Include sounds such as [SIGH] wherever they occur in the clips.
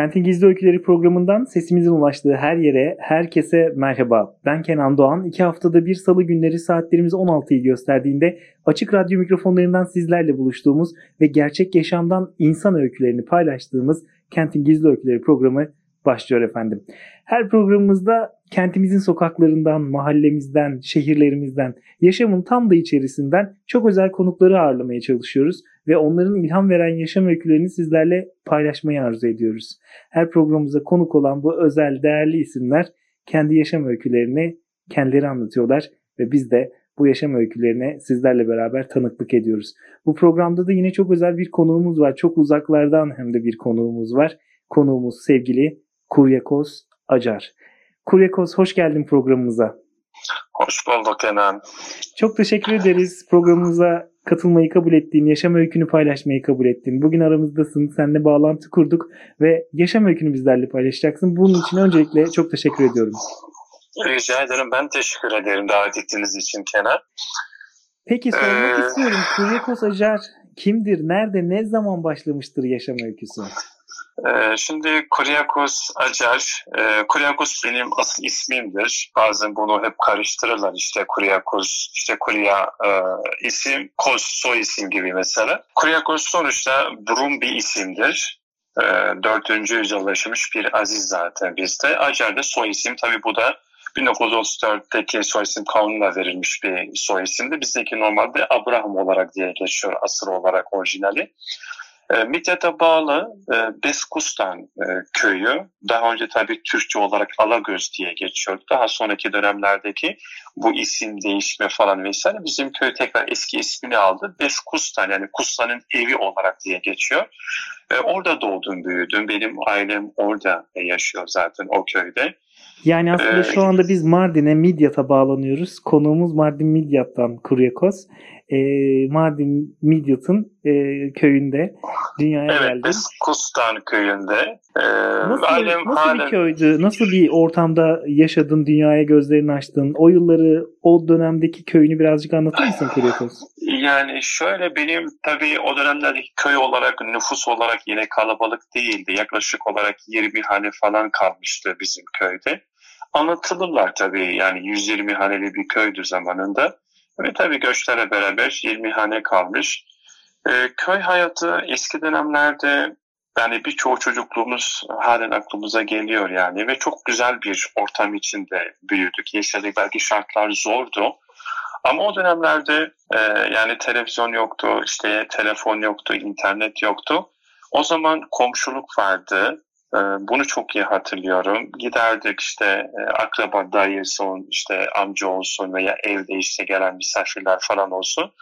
Kentin Gizli Öyküleri programından sesimizin ulaştığı her yere, herkese merhaba. Ben Kenan Doğan. İki haftada bir salı günleri saatlerimiz 16'yı gösterdiğinde açık radyo mikrofonlarından sizlerle buluştuğumuz ve gerçek yaşamdan insan öykülerini paylaştığımız Kentin Gizli Öyküleri programı başlıyor efendim. Her programımızda kentimizin sokaklarından, mahallemizden, şehirlerimizden, yaşamın tam da içerisinden çok özel konukları ağırlamaya çalışıyoruz ve onların ilham veren yaşam öykülerini sizlerle paylaşmayı arzu ediyoruz. Her programımıza konuk olan bu özel, değerli isimler kendi yaşam öykülerini kendileri anlatıyorlar ve biz de bu yaşam öykülerine sizlerle beraber tanıklık ediyoruz. Bu programda da yine çok özel bir konuğumuz var. Çok uzaklardan hem de bir konuğumuz var. Konuğumuz sevgili Kuryakos Acar. Kuryakos hoş geldin programımıza. Hoş bulduk Kenan. Çok teşekkür ederiz programımıza katılmayı kabul ettiğin, yaşam öykünü paylaşmayı kabul ettin. Bugün aramızdasın, seninle bağlantı kurduk ve yaşam öykünü bizlerle paylaşacaksın. Bunun için öncelikle çok teşekkür ediyorum. Rica ederim. Ben teşekkür ederim davet ettiğiniz için Kenan. Peki sormak ee... istiyorum. Kuryakos Acar kimdir? Nerede, ne zaman başlamıştır yaşam öyküsü? Ee, şimdi Kuryakos Acar, e, Kuryakos benim asıl ismimdir. Bazen bunu hep karıştırırlar işte Kuryakos, işte Kurya e, isim, Kos soy isim gibi mesela. Kuryakos sonuçta Brum bir isimdir. E, 4. yüzyılda yaşamış bir aziz zaten bizde. Acar da soy isim tabi bu da 1934'teki soy isim kanunla verilmiş bir soy isimdi. Bizdeki normalde Abraham olarak diye geçiyor asır olarak orijinali. E, Midyat'a bağlı e, Beskustan e, köyü daha önce tabii Türkçe olarak Alagöz diye geçiyordu. Daha sonraki dönemlerdeki bu isim değişme falan vesaire bizim köy tekrar eski ismini aldı. Beskustan yani Kustan'ın evi olarak diye geçiyor. Orada doğdum büyüdüm. Benim ailem orada yaşıyor zaten o köyde. Yani aslında ee, şu anda biz Mardin'e Midyat'a bağlanıyoruz. Konuğumuz Mardin Midyat'tan Kuryakos e, Mardin Midyat'ın e, köyünde dünyaya evet, geldim. Evet, Kustan köyünde. E, nasıl alem, nasıl halen... bir köydü? Nasıl bir ortamda yaşadın, dünyaya gözlerini açtın? O yılları, o dönemdeki köyünü birazcık anlatır mısın Kuryakos? Yani şöyle benim tabii o dönemlerdeki köy olarak, nüfus olarak yine kalabalık değildi. Yaklaşık olarak 20 hane falan kalmıştı bizim köyde. Anlatılırlar tabii yani 120 haneli bir köydü zamanında. Ve tabii göçlerle beraber 20 hane kalmış. E, köy hayatı eski dönemlerde yani birçoğu çocukluğumuz halen aklımıza geliyor yani ve çok güzel bir ortam içinde büyüdük, yaşadık. Belki şartlar zordu. Ama o dönemlerde e, yani televizyon yoktu, işte telefon yoktu, internet yoktu. O zaman komşuluk vardı. E, bunu çok iyi hatırlıyorum. Giderdik işte e, akraba dayı olsun, işte amca olsun veya evde işte gelen misafirler falan olsun.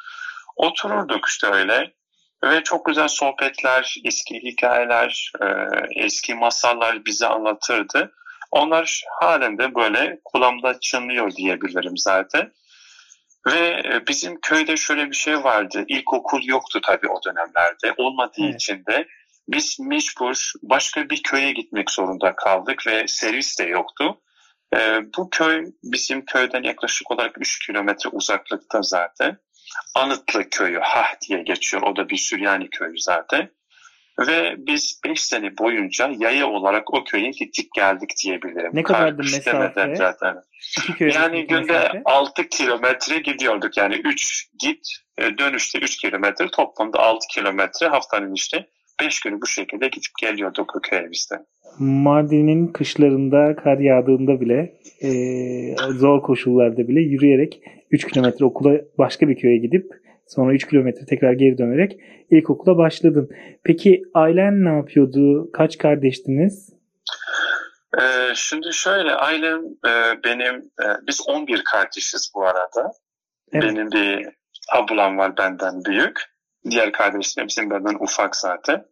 Otururduk işte öyle ve çok güzel sohbetler, eski hikayeler, e, eski masallar bize anlatırdı. Onlar halen de böyle kulağımda çınlıyor diyebilirim zaten. Ve bizim köyde şöyle bir şey vardı. İlkokul yoktu tabii o dönemlerde. Olmadığı evet. için de biz mecbur başka bir köye gitmek zorunda kaldık ve servis de yoktu. E, bu köy bizim köyden yaklaşık olarak 3 kilometre uzaklıkta zaten. Anıtlı köyü, Hah diye geçiyor. O da bir Süryani köyü zaten. Ve biz 5 sene boyunca yaya olarak o köye gittik geldik diyebilirim. Ne kadardı mesafe? Zaten. Yani günde mesafe? 6 kilometre gidiyorduk. Yani 3 git, e, dönüşte 3 kilometre, toplamda 6 kilometre haftanın işte 5 günü bu şekilde gidip geliyorduk o köyümüzde. Mardin'in kışlarında kar yağdığında bile e, zor koşullarda bile yürüyerek 3 kilometre okula başka bir köye gidip sonra 3 kilometre tekrar geri dönerek ilkokula başladın. Peki ailen ne yapıyordu? Kaç kardeştiniz? Ee, şimdi şöyle ailem e, benim e, biz 11 kardeşiz bu arada. Evet. Benim bir ablam var benden büyük. Diğer kardeşlerim bizim benden ufak zaten.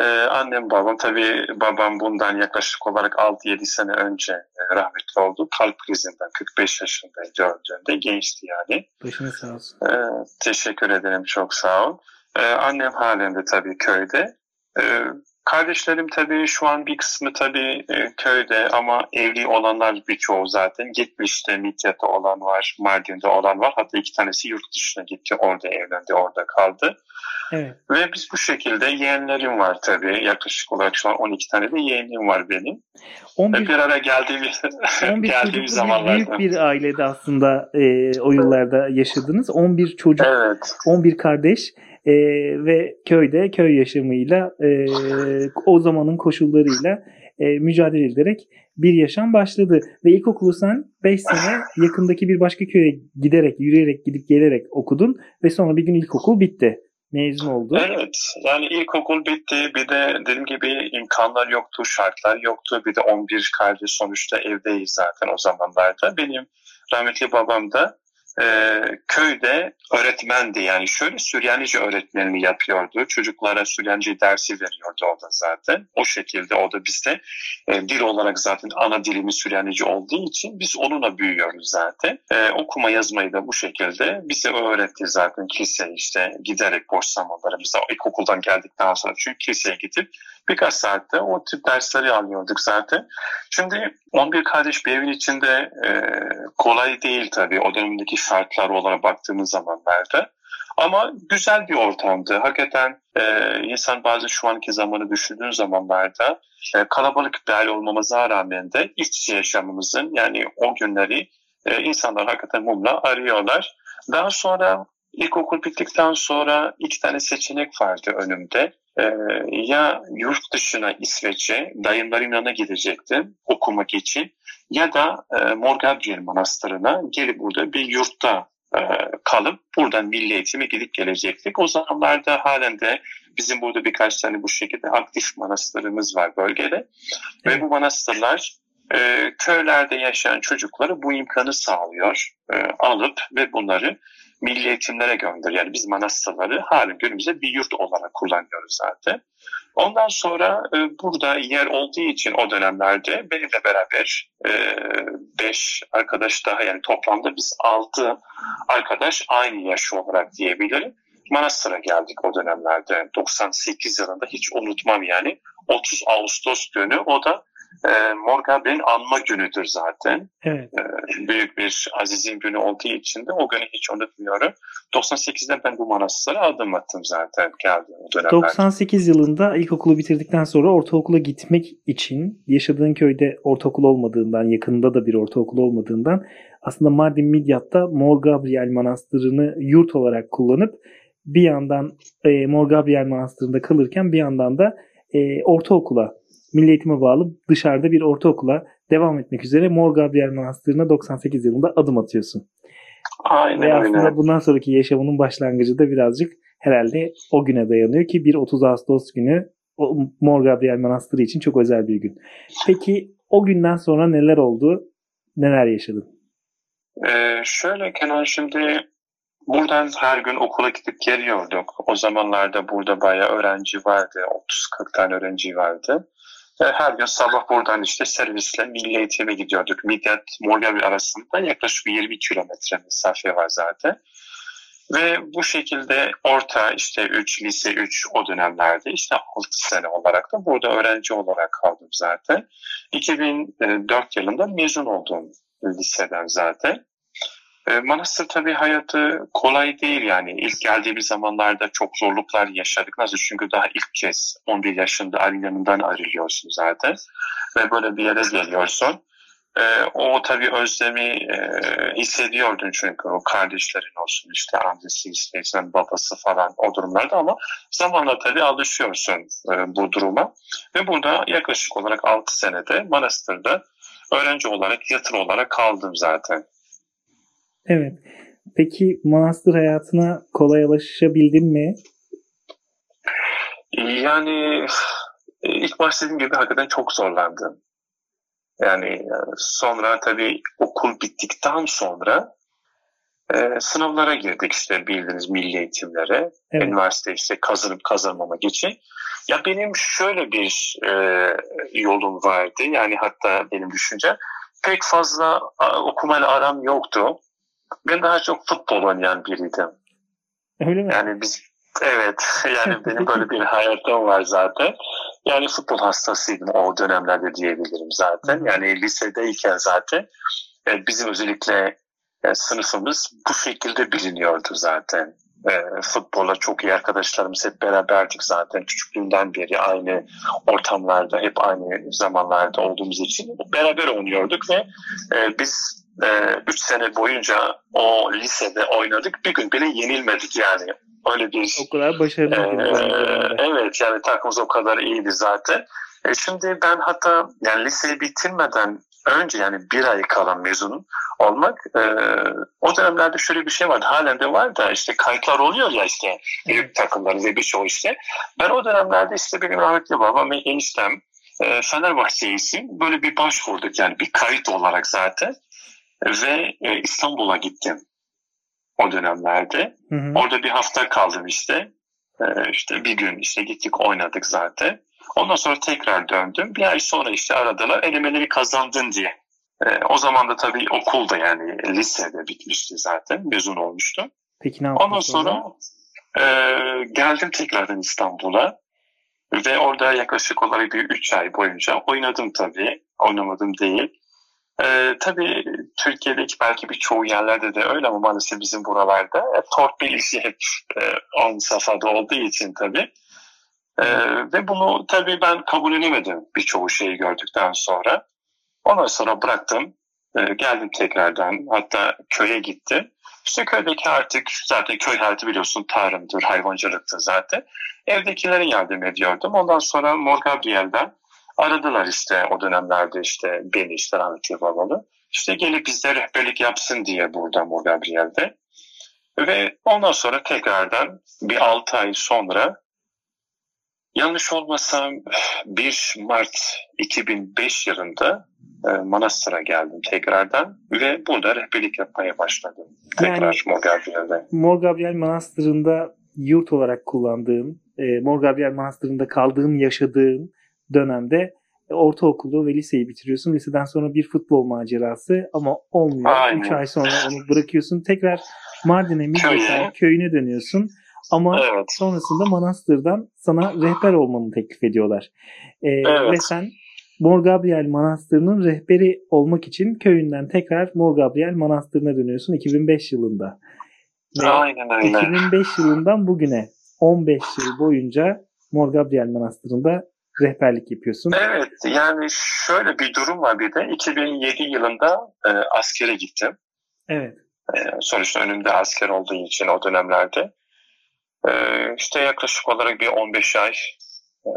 Ee, annem babam tabii babam bundan yaklaşık olarak 6-7 sene önce e, rahmetli oldu. Kalp krizinden 45 yaşındaydı öldüğünde. Gençti yani. Başına sağ olsun. Ee, teşekkür ederim çok sağ ol. Ee, annem halen de tabii köyde. Ee, kardeşlerim tabii şu an bir kısmı tabii e, köyde ama evli olanlar birçoğu zaten gitmişti. Midyat'ta olan var, Mardin'de olan var. Hatta iki tanesi yurt dışına gitti. Orada evlendi, orada kaldı. Evet. Ve biz bu şekilde yeğenlerim var tabii. Yaklaşık olarak şu an 12 tane de yeğenim var benim. 11, Ve bir ara geldiğimiz, [LAUGHS] 11 geldiğimiz zamanlarda. büyük bir ailede aslında e, o yıllarda yaşadınız. 11 çocuk, Evet. 11 kardeş e, ve köyde köy yaşamıyla e, o zamanın koşullarıyla e, mücadele ederek bir yaşam başladı. Ve ilkokulu sen 5 sene yakındaki bir başka köye giderek, yürüyerek, gidip gelerek okudun ve sonra bir gün ilkokul bitti. Mezun oldu. Evet. Yani ilkokul bitti. Bir de dediğim gibi imkanlar yoktu, şartlar yoktu. Bir de 11 kardeş sonuçta evdeyiz zaten o zamanlarda. Benim rahmetli babam da e, köyde öğretmendi. Yani şöyle Süryanice öğretmenliği yapıyordu. Çocuklara Süryanice dersi veriyordu o da zaten. O şekilde o da bizde e, dil olarak zaten ana dilimiz Süryanice olduğu için biz onunla büyüyoruz zaten. E, okuma yazmayı da bu şekilde bize öğretti zaten kiliseye işte giderek boş zamanlarımızda ilkokuldan geldikten sonra çünkü kiliseye gidip birkaç saatte o tip dersleri alıyorduk zaten. Şimdi 11 kardeş bir evin içinde e, kolay değil tabii o dönemdeki şartlar olarak baktığımız zamanlarda. Ama güzel bir ortamdı. Hakikaten e, insan bazı şu anki zamanı düşündüğün zamanlarda e, kalabalık bir aile olmamıza rağmen de iç içe yaşamımızın yani o günleri e, insanlar hakikaten mumla arıyorlar. Daha sonra ilkokul bittikten sonra iki tane seçenek vardı önümde. Ee, ya yurt dışına İsveç'e dayımların yanına gidecektim okumak için ya da e, Mor Gabriel Manastırı'na gelip burada bir yurtta e, kalıp buradan milli eğitime gidip gelecektik. O zamanlarda halen de bizim burada birkaç tane bu şekilde aktif manastırımız var bölgede. Evet. Ve bu manastırlar e, köylerde yaşayan çocuklara bu imkanı sağlıyor. E, alıp ve bunları milli eğitimlere gönder. Yani biz manastırları halen günümüzde bir yurt olarak kullanıyoruz zaten. Ondan sonra e, burada yer olduğu için o dönemlerde benimle beraber e, beş arkadaş daha yani toplamda biz altı arkadaş aynı yaş olarak diyebilirim. Manastır'a geldik o dönemlerde. 98 yılında hiç unutmam yani. 30 Ağustos günü o da e, Mor Gabriel'in anma günüdür zaten. Evet. E, büyük bir azizin günü olduğu için de o günü hiç unutmuyorum. 98'de ben bu manastıra adım attım zaten geldiğim o dönemlerde. 98 yılında ilkokulu bitirdikten sonra ortaokula gitmek için yaşadığın köyde ortaokul olmadığından, yakında da bir ortaokul olmadığından aslında Mardin Midyat'ta Mor Gabriel Manastırı'nı yurt olarak kullanıp bir yandan e, Mor Gabriel Manastırı'nda kalırken bir yandan da e, ortaokula, milli eğitime bağlı dışarıda bir ortaokula devam etmek üzere Mor Gabriel Manastırı'na 98 yılında adım atıyorsun. Aynen Ve aslında bundan sonraki yaşamının başlangıcı da birazcık herhalde o güne dayanıyor ki bir 30 Ağustos günü Mor Gabriel Manastırı için çok özel bir gün. Peki o günden sonra neler oldu? Neler yaşadın? Ee, şöyle Kenan şimdi buradan her gün okula gidip geliyorduk. O zamanlarda burada bayağı öğrenci vardı. 30-40 tane öğrenci vardı. Ve her gün sabah buradan işte servisle milli eğitime gidiyorduk. Midyat Morgavi arasında yaklaşık 20 kilometre mesafe var zaten. Ve bu şekilde orta işte 3, lise 3 o dönemlerde işte 6 sene olarak da burada öğrenci olarak kaldım zaten. 2004 yılında mezun oldum liseden zaten. E, Manastır tabii hayatı kolay değil yani. İlk geldiğimiz zamanlarda çok zorluklar yaşadık. Nasıl? Çünkü daha ilk kez 11 yaşında ailenin ayrılıyorsun zaten. Ve böyle bir yere geliyorsun. E, o tabii özlemi e, hissediyordun çünkü o kardeşlerin olsun işte annesi, işte babası falan o durumlarda ama zamanla tabii alışıyorsun e, bu duruma. Ve burada yaklaşık olarak 6 senede manastırda öğrenci olarak, yatır olarak kaldım zaten. Evet. Peki manastır hayatına kolay alışabildin mi? Yani ilk başladığım gibi hakikaten çok zorlandım. Yani sonra tabii okul bittikten sonra e, sınavlara girdik işte bildiğiniz milli eğitimlere. Evet. Üniversite işte kazanıp kazanmamak için. Ya benim şöyle bir e, yolum vardı. Yani hatta benim düşünce pek fazla okumayla aram yoktu. Ben daha çok futbol oynayan biriydim. Öyle mi? Yani biz evet [LAUGHS] yani benim böyle bir [LAUGHS] hayatım var zaten. Yani futbol hastasıydım o dönemlerde diyebilirim zaten. Yani lisedeyken zaten e, bizim özellikle e, sınıfımız bu şekilde biliniyordu zaten. E, futbola çok iyi arkadaşlarımız hep beraberdik zaten küçüklüğümden beri aynı ortamlarda hep aynı zamanlarda olduğumuz için beraber oynuyorduk ve e, biz 3 e, sene boyunca o lisede oynadık. Bir gün bile yenilmedik yani. Öyle bir o kadar başarılı e, evet yani takımımız o kadar iyiydi zaten. E, şimdi ben hatta yani liseyi bitirmeden önce yani bir ay kalan mezunum olmak e, o dönemlerde şöyle bir şey vardı. Halen de var da işte kayıtlar oluyor ya işte büyük takımların ve birçoğu işte. Ben o dönemlerde işte benim rahmetli babam ve eniştem e, Fenerbahçe için böyle bir başvurduk yani bir kayıt olarak zaten ve e, İstanbul'a gittim o dönemlerde. Hı hı. Orada bir hafta kaldım işte. E, işte bir gün işte gittik oynadık zaten. Ondan sonra tekrar döndüm. Bir ay sonra işte aradılar elemeleri kazandın diye. E, o zaman da tabii okulda yani lisede bitmişti zaten. Mezun olmuştum. Peki ne Ondan sonra e, geldim tekrardan İstanbul'a. Ve orada yaklaşık olarak bir 3 ay boyunca oynadım tabii. Oynamadım değil. Ee, tabii Türkiye'deki belki birçoğu yerlerde de öyle ama maalesef bizim buralarda hep torpil hep e, on safhada olduğu için tabii. E, ve bunu tabii ben kabul edemedim birçoğu şeyi gördükten sonra. Ondan sonra bıraktım. E, geldim tekrardan hatta köye gittim. İşte köydeki artık zaten köy hayatı biliyorsun tarımdır, hayvancılıktır zaten. Evdekilere yardım ediyordum. Ondan sonra Mor Gabriel'den Aradılar işte o dönemlerde işte beni işte rahmetli babalı. İşte gelip bizde rehberlik yapsın diye burada Mor Gabriel'de. Ve ondan sonra tekrardan bir 6 ay sonra yanlış olmasam 1 Mart 2005 yılında e, Manastır'a geldim tekrardan ve burada rehberlik yapmaya başladım. Tekrar yani, Mor Gabriel'de. Mor Gabriel Manastırı'nda yurt olarak kullandığın, e, Mor Gabriel Manastırı'nda kaldığın, yaşadığın dönemde ortaokulu ve liseyi bitiriyorsun. Liseden sonra bir futbol macerası ama olmuyor. 3 ay sonra onu bırakıyorsun. Tekrar Mardin'e, Midyat'a, köyüne dönüyorsun. Ama evet. sonrasında Manastır'dan sana rehber olmanı teklif ediyorlar. Ee, evet. Ve sen Mor Gabriel Manastırı'nın rehberi olmak için köyünden tekrar Mor Gabriel Manastırı'na dönüyorsun 2005 yılında. Ve Aynen öyle. 2005 yılından bugüne 15 yıl boyunca Mor Gabriel Manastırı'nda rehberlik yapıyorsun. Evet yani şöyle bir durum var bir de 2007 yılında e, askere gittim. Evet. E, sonuçta önümde asker olduğu için o dönemlerde e, işte yaklaşık olarak bir 15 ay e,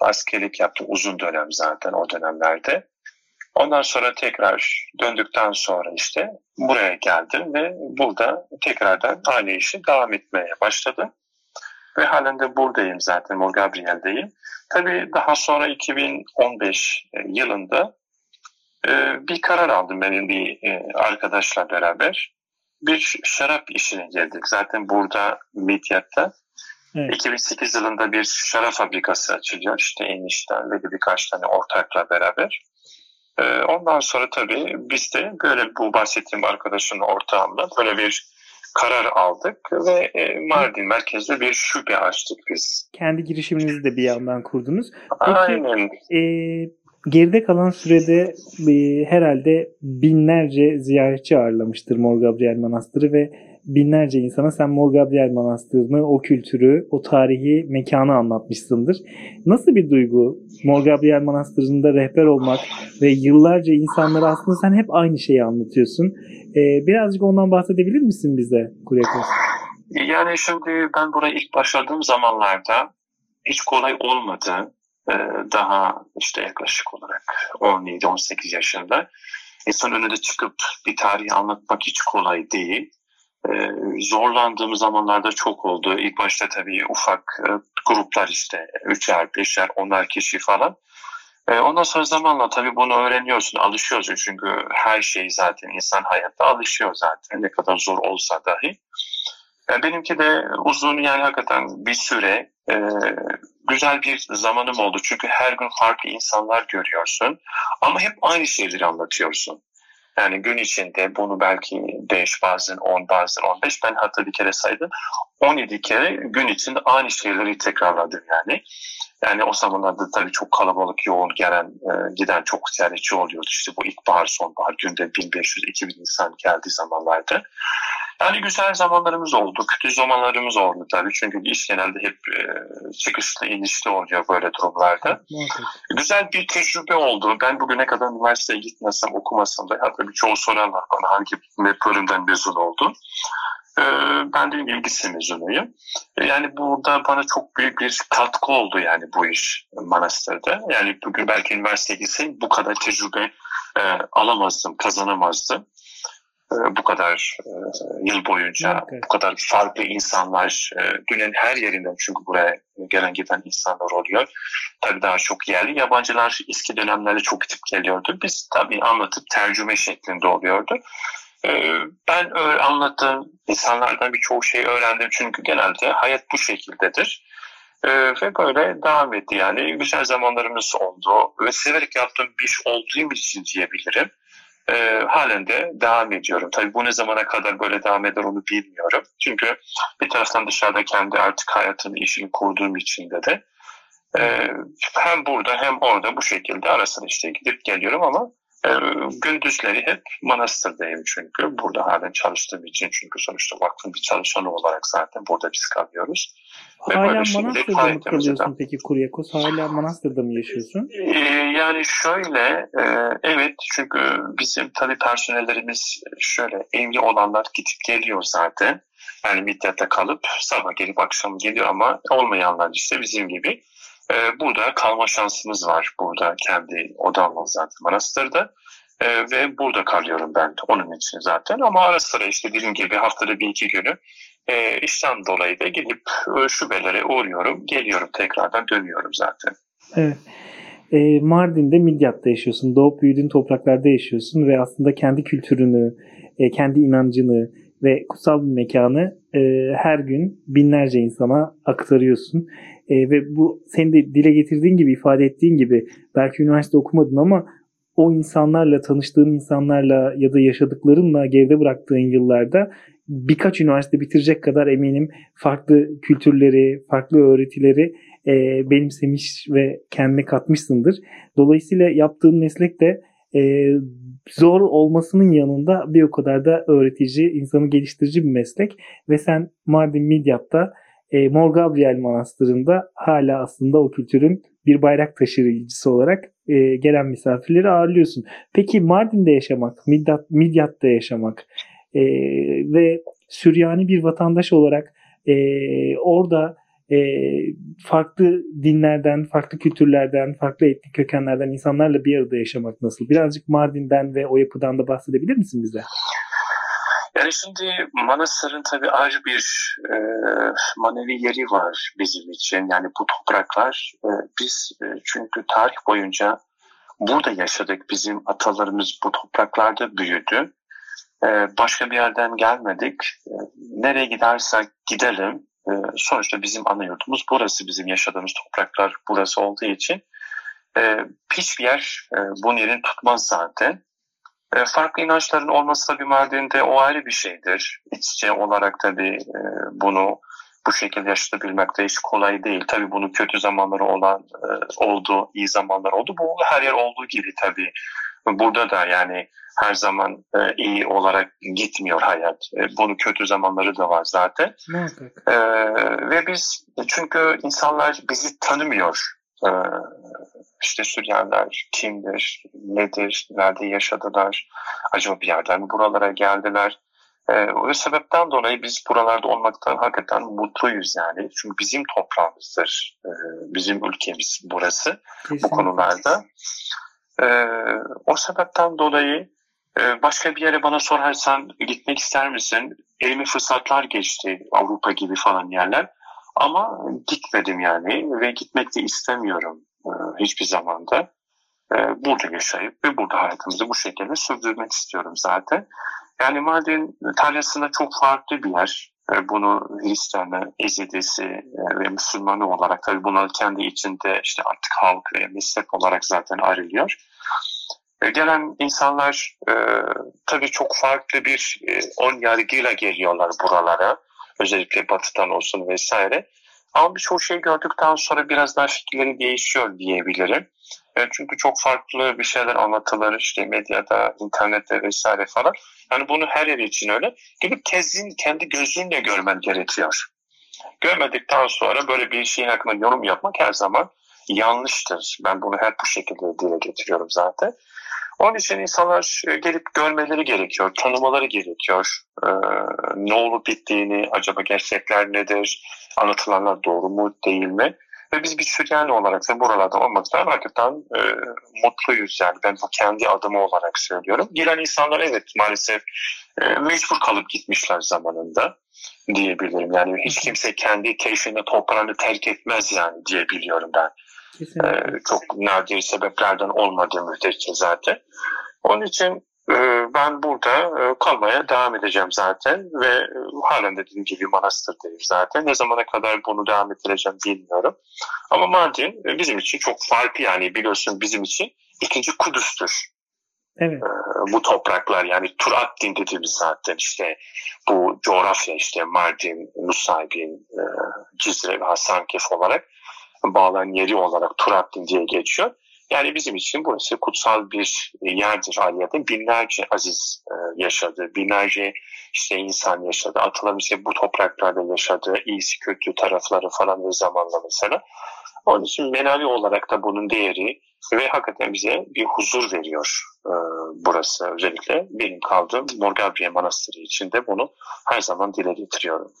askerlik yaptım uzun dönem zaten o dönemlerde. Ondan sonra tekrar döndükten sonra işte buraya geldim ve burada tekrardan aynı işi devam etmeye başladım. Ve halen de buradayım zaten, Mor Gabriel'deyim. Tabii daha sonra 2015 e, yılında e, bir karar aldım benim bir e, arkadaşla beraber. Bir şarap işine geldik. Zaten burada Midyat'ta evet. 2008 yılında bir şarap fabrikası açılıyor. İşte enişten ve birkaç tane ortakla beraber. Ondan sonra tabii biz de böyle bu bahsettiğim arkadaşın ortağımla böyle bir karar aldık ve e, Mardin merkezde bir şube açtık biz. Kendi girişiminizi de bir yandan kurdunuz. Peki, Aynen. E, geride kalan sürede e, herhalde binlerce ziyaretçi ağırlamıştır Mor Gabriel Manastırı ve binlerce insana sen Mor Gabriel Manastırı'nı, o kültürü, o tarihi mekanı anlatmışsındır. Nasıl bir duygu Mor Gabriel Manastırı'nda rehber olmak ve yıllarca insanlara aslında sen hep aynı şeyi anlatıyorsun. Ee, birazcık ondan bahsedebilir misin bize Kuryakos? Yani şimdi ben buraya ilk başladığım zamanlarda hiç kolay olmadı. Ee, daha işte yaklaşık olarak 17-18 yaşında. İnsan önünde çıkıp bir tarihi anlatmak hiç kolay değil. Ee, zorlandığım zamanlarda çok oldu. İlk başta tabii ufak e, gruplar işte üçer, beşer, onlar kişi falan. E, ondan sonra zamanla tabii bunu öğreniyorsun, alışıyorsun. Çünkü her şey zaten insan hayatta alışıyor zaten ne kadar zor olsa dahi. E, benimki de uzun yani hakikaten bir süre e, güzel bir zamanım oldu. Çünkü her gün farklı insanlar görüyorsun ama hep aynı şeyleri anlatıyorsun. Yani gün içinde bunu belki 5 bazen 10 bazen 15 ben hatta bir kere saydım 17 kere gün içinde aynı şeyleri tekrarladım yani. Yani o zamanlarda tabii çok kalabalık yoğun gelen e, giden çok ziyaretçi oluyordu. İşte bu ilkbahar sonbahar günde 1500-2000 insan geldiği zamanlarda. Yani güzel zamanlarımız oldu, kötü zamanlarımız oldu tabii. Çünkü iş genelde hep e, çıkışlı, inişli oluyor böyle durumlarda. Güzel bir tecrübe oldu. Ben bugüne kadar üniversiteye gitmesem, okumasam da hatta birçoğu sorarlar bana hangi bölümden mezun oldun. E, ben de bilgisi mezunuyum. E, yani burada bana çok büyük bir katkı oldu yani bu iş Manastır'da. Yani bugün belki üniversiteye gitsem bu kadar tecrübe e, alamazdım, kazanamazdım. E, bu kadar e, yıl boyunca okay. bu kadar farklı insanlar e, dünyanın her yerinden çünkü buraya gelen giden insanlar oluyor. Tabii daha çok yerli yabancılar eski dönemlerde çok gidip geliyordu. Biz tabii anlatıp tercüme şeklinde oluyordu. Ben anlattığım insanlardan birçok şey öğrendim çünkü genelde hayat bu şekildedir. ve böyle devam etti yani. Güzel zamanlarımız oldu ve severek yaptığım bir iş olduğum için diyebilirim e, halen de devam ediyorum. Tabii bu ne zamana kadar böyle devam eder onu bilmiyorum. Çünkü bir taraftan dışarıda kendi artık hayatımı, işimi kurduğum için de de e, hem burada hem orada bu şekilde arasında işte gidip geliyorum ama e, gündüzleri hep manastırdayım çünkü. Burada halen çalıştığım için çünkü sonuçta vakfın bir çalışanı olarak zaten burada biz kalıyoruz. Hala Manastır'da mı kalıyorsun peki Kuryakos? Hala Manastır'da mı yaşıyorsun? Ee, yani şöyle, e, evet çünkü bizim tabii personellerimiz şöyle evli olanlar gidip geliyor zaten. Yani middete kalıp sabah gelip akşam geliyor ama olmayanlar işte bizim gibi. E, burada kalma şansımız var. Burada kendi odam var zaten Manastır'da. E, ve burada kalıyorum ben onun için zaten. Ama ara sıra işte dediğim gibi haftada bir iki günü e, işten dolayı da gidip e, şubelere uğruyorum. Geliyorum tekrardan dönüyorum zaten. Evet. E, Mardin'de Midyat'ta yaşıyorsun. Doğup büyüdüğün topraklarda yaşıyorsun ve aslında kendi kültürünü, e, kendi inancını ve kutsal bir mekanı e, her gün binlerce insana aktarıyorsun. E, ve bu senin de dile getirdiğin gibi ifade ettiğin gibi belki üniversite okumadın ama o insanlarla tanıştığın insanlarla ya da yaşadıklarınla geride bıraktığın yıllarda birkaç üniversite bitirecek kadar eminim farklı kültürleri, farklı öğretileri e, benimsemiş ve kendine katmışsındır. Dolayısıyla yaptığın meslek de e, zor olmasının yanında bir o kadar da öğretici, insanı geliştirici bir meslek. Ve sen Mardin Midyat'ta e, Mor Gabriel Manastırı'nda hala aslında o kültürün bir bayrak taşıyıcısı olarak e, gelen misafirleri ağırlıyorsun. Peki Mardin'de yaşamak, Midyat, Midyat'ta yaşamak e, ve Süryani bir vatandaş olarak e, orada e, farklı dinlerden, farklı kültürlerden, farklı etnik kökenlerden insanlarla bir arada yaşamak nasıl? Birazcık Mardin'den ve o yapıdan da bahsedebilir misin bize? Yani şimdi Manastır'ın tabii ayrı bir e, manevi yeri var bizim için. Yani bu topraklar e, biz e, çünkü tarih boyunca burada yaşadık. Bizim atalarımız bu topraklarda büyüdü. E, başka bir yerden gelmedik. E, nereye gidersek gidelim. E, sonuçta bizim ana yurdumuz burası. Bizim yaşadığımız topraklar burası olduğu için hiçbir yer e, bunun yerini tutmaz zaten. Farklı inançların olması tabii Mardin'de o ayrı bir şeydir. İç içe olarak tabii e, bunu bu şekilde yaşatabilmek de hiç kolay değil. Tabii bunun kötü zamanları olan e, oldu, iyi zamanlar oldu. Bu her yer olduğu gibi tabii. Burada da yani her zaman e, iyi olarak gitmiyor hayat. E, bunun kötü zamanları da var zaten. E, ve biz çünkü insanlar bizi tanımıyor. E, işte Süryaniler kimdir, nedir, nerede yaşadılar, acaba bir yerden mi buralara geldiler? E, o sebepten dolayı biz buralarda olmaktan hakikaten mutluyuz yani. Çünkü bizim toprağımızdır, e, bizim ülkemiz burası Kesinlikle. bu konularda. E, o sebepten dolayı e, başka bir yere bana sorarsan gitmek ister misin? Elime fırsatlar geçti Avrupa gibi falan yerler. Ama gitmedim yani ve gitmek de istemiyorum. E, hiçbir zamanda. e, burada yaşayıp ve burada hayatımızı bu şekilde sürdürmek istiyorum zaten. Yani Mardin Talya'sında çok farklı bir yer. E, bunu Hristiyanı, Ezidisi e, ve Müslümanı olarak tabii bunlar kendi içinde işte artık halk ve mezhep olarak zaten ayrılıyor. E, gelen insanlar e, tabii çok farklı bir e, on yargıyla geliyorlar buralara. Özellikle batıdan olsun vesaire. Ama birçok şey gördükten sonra biraz daha fikirleri değişiyor diyebilirim. Yani çünkü çok farklı bir şeyler anlatılır işte medyada, internette vesaire falan. Yani bunu her yer için öyle. Gidip kezdin kendi gözünle görmen gerekiyor. Görmedikten sonra böyle bir şeyin hakkında yorum yapmak her zaman yanlıştır. Ben bunu hep bu şekilde dile getiriyorum zaten. Onun için insanlar gelip görmeleri gerekiyor, tanımaları gerekiyor. Ee, ne olup bittiğini, acaba gerçekler nedir, anlatılanlar doğru mu değil mi? Ve biz bir Süryani olarak da buralarda olmaktan hakikaten e, mutluyuz yani. Ben bu kendi adımı olarak söylüyorum. Gelen insanlar evet maalesef e, mecbur kalıp gitmişler zamanında diyebilirim. Yani hiç kimse kendi keyfini, toprağını terk etmez yani diyebiliyorum ben. Ee, çok nadir sebeplerden olmadığı müddetçe zaten. Onun için e, ben burada e, kalmaya devam edeceğim zaten ve e, halen dediğim gibi manastırdayım zaten. Ne zamana kadar bunu devam ettireceğim bilmiyorum. Ama Mardin e, bizim için çok farklı yani biliyorsun bizim için ikinci Kudüs'tür. Evet. bu topraklar yani Turaddin dediğimiz zaten işte bu coğrafya işte Mardin, Nusaybin, Cizre ve Hasankeyf olarak bağlanan yeri olarak Turaddin diye geçiyor. Yani bizim için burası kutsal bir yerdir Aliya'da. Binlerce aziz e, yaşadı, binlerce işte insan yaşadı. Atalarımız hep bu topraklarda yaşadı. İyisi kötü tarafları falan ve zamanla mesela. Onun için menavi olarak da bunun değeri ve hakikaten bize bir huzur veriyor e, burası özellikle. Benim kaldığım Mor Gabriel Manastırı için de bunu her zaman dile getiriyorum.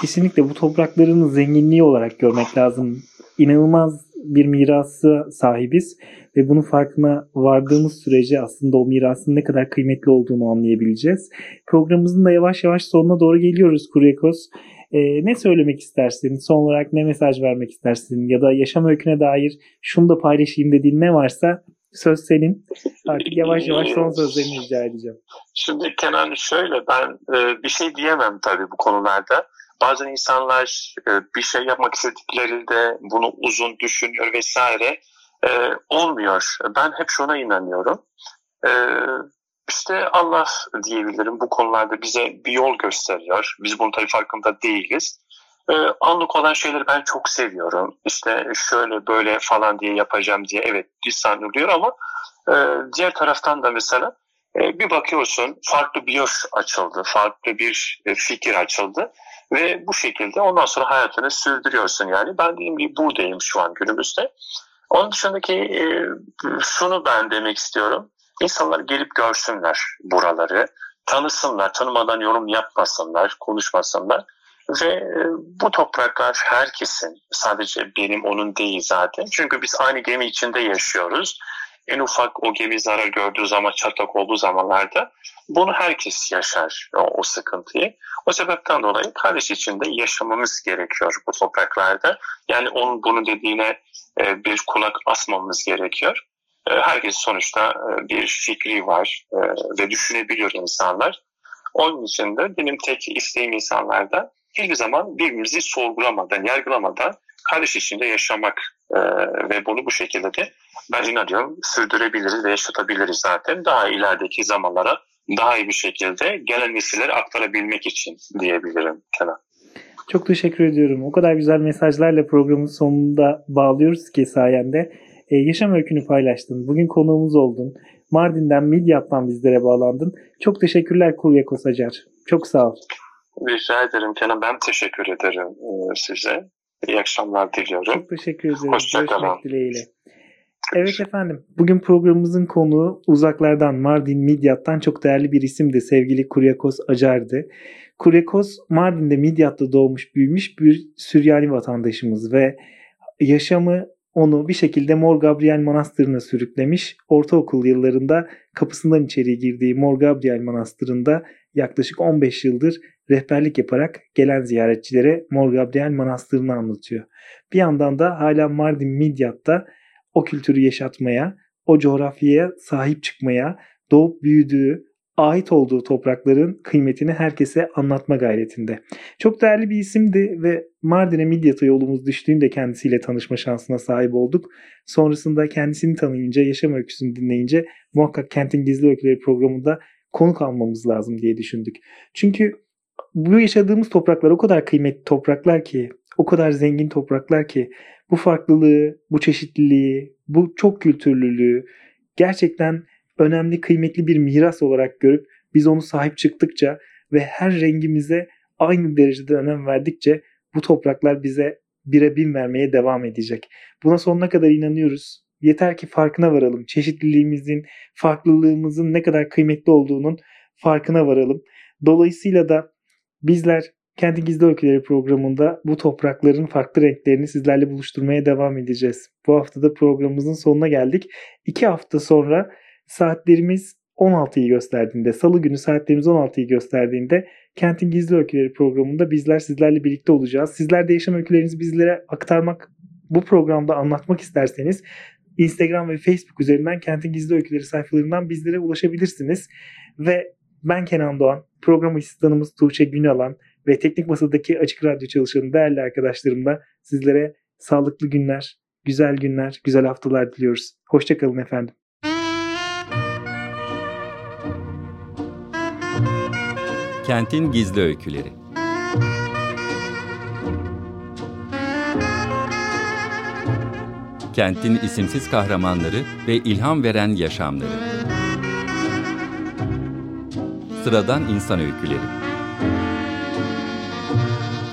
Kesinlikle bu toprakların zenginliği olarak görmek lazım. İnanılmaz bir mirası sahibiz ve bunun farkına vardığımız sürece aslında o mirasın ne kadar kıymetli olduğunu anlayabileceğiz. Programımızın da yavaş yavaş sonuna doğru geliyoruz Kuryakos. Ee, ne söylemek istersin? Son olarak ne mesaj vermek istersin? Ya da yaşam öyküne dair şunu da paylaşayım dediğin ne varsa söz senin. Artık yavaş yavaş son sözlerini rica edeceğim. Şimdi Kenan şöyle ben e, bir şey diyemem tabii bu konularda. Bazen insanlar e, bir şey yapmak istediklerinde bunu uzun düşünüyor vesaire e, olmuyor. Ben hep şuna inanıyorum. E, işte Allah diyebilirim bu konularda bize bir yol gösteriyor. Biz bunun tabii farkında değiliz. E, anlık olan şeyleri ben çok seviyorum. İşte şöyle böyle falan diye yapacağım diye evet lisan oluyor ama diğer taraftan da mesela bir bakıyorsun farklı bir yaş açıldı, farklı bir e, fikir açıldı ve bu şekilde ondan sonra hayatını sürdürüyorsun yani. Ben diyeyim ki buradayım şu an günümüzde. Onun dışındaki e, şunu ben demek istiyorum. İnsanlar gelip görsünler buraları, tanısınlar, tanımadan yorum yapmasınlar, konuşmasınlar. Ve e, bu topraklar herkesin, sadece benim onun değil zaten. Çünkü biz aynı gemi içinde yaşıyoruz. En ufak o gemi zarar gördüğü zaman, çatlak olduğu zamanlarda bunu herkes yaşar o, o sıkıntıyı. O sebepten dolayı kardeş içinde yaşamamız gerekiyor bu topraklarda. Yani onun bunu dediğine e, bir kulak asmamız gerekiyor. E, herkes sonuçta e, bir fikri var e, ve düşünebiliyor insanlar. Onun için de benim tek isteğim insanlarda hiçbir zaman birbirimizi sorgulamadan, yargılamadan kardeş içinde yaşamak e, ve bunu bu şekilde de ben inanıyorum sürdürebiliriz ve yaşatabiliriz zaten daha ilerideki zamanlara daha iyi bir şekilde gelen nesillere aktarabilmek için diyebilirim Kenan. Çok teşekkür ediyorum. O kadar güzel mesajlarla programın sonunda bağlıyoruz ki sayende. Ee, yaşam öykünü paylaştın. Bugün konuğumuz oldun. Mardin'den, Midyat'tan bizlere bağlandın. Çok teşekkürler Kurye Kosacar. Çok sağ ol. Rica ederim Kenan. Ben teşekkür ederim e, size. İyi akşamlar diliyorum. Çok teşekkür ederim. Hoşçakalın. dileğiyle. Evet efendim. Bugün programımızın konuğu uzaklardan Mardin Midyat'tan çok değerli bir isimdi. Sevgili Kuryakos Acar'dı. Kuryakos Mardin'de Midyat'ta doğmuş büyümüş bir Süryani vatandaşımız ve yaşamı onu bir şekilde Mor Gabriel Manastırı'na sürüklemiş. Ortaokul yıllarında kapısından içeri girdiği Mor Gabriel Manastırı'nda yaklaşık 15 yıldır rehberlik yaparak gelen ziyaretçilere Mor Gabriel Manastırı'nı anlatıyor. Bir yandan da hala Mardin Midyat'ta o kültürü yaşatmaya, o coğrafyaya sahip çıkmaya, doğup büyüdüğü, ait olduğu toprakların kıymetini herkese anlatma gayretinde. Çok değerli bir isimdi ve Mardin'e Midyat'a yolumuz düştüğünde kendisiyle tanışma şansına sahip olduk. Sonrasında kendisini tanıyınca, yaşam öyküsünü dinleyince muhakkak Kentin Gizli Öyküleri programında konuk almamız lazım diye düşündük. Çünkü bu yaşadığımız topraklar o kadar kıymetli topraklar ki, o kadar zengin topraklar ki bu farklılığı, bu çeşitliliği, bu çok kültürlülüğü gerçekten önemli, kıymetli bir miras olarak görüp biz onu sahip çıktıkça ve her rengimize aynı derecede önem verdikçe bu topraklar bize bire bin vermeye devam edecek. Buna sonuna kadar inanıyoruz. Yeter ki farkına varalım. Çeşitliliğimizin, farklılığımızın ne kadar kıymetli olduğunun farkına varalım. Dolayısıyla da bizler kendi Gizli Öyküleri programında bu toprakların farklı renklerini sizlerle buluşturmaya devam edeceğiz. Bu haftada programımızın sonuna geldik. İki hafta sonra saatlerimiz 16'yı gösterdiğinde, salı günü saatlerimiz 16'yı gösterdiğinde Kentin Gizli Öyküleri programında bizler sizlerle birlikte olacağız. Sizler de yaşam öykülerinizi bizlere aktarmak, bu programda anlatmak isterseniz Instagram ve Facebook üzerinden Kentin Gizli Öyküleri sayfalarından bizlere ulaşabilirsiniz. Ve ben Kenan Doğan, program asistanımız Tuğçe Günalan ve teknik masadaki Açık Radyo çalışanı değerli arkadaşlarımla sizlere sağlıklı günler, güzel günler, güzel haftalar diliyoruz. Hoşçakalın efendim. Kentin Gizli Öyküleri Kentin isimsiz kahramanları ve ilham veren yaşamları. Sıradan insan öyküleri.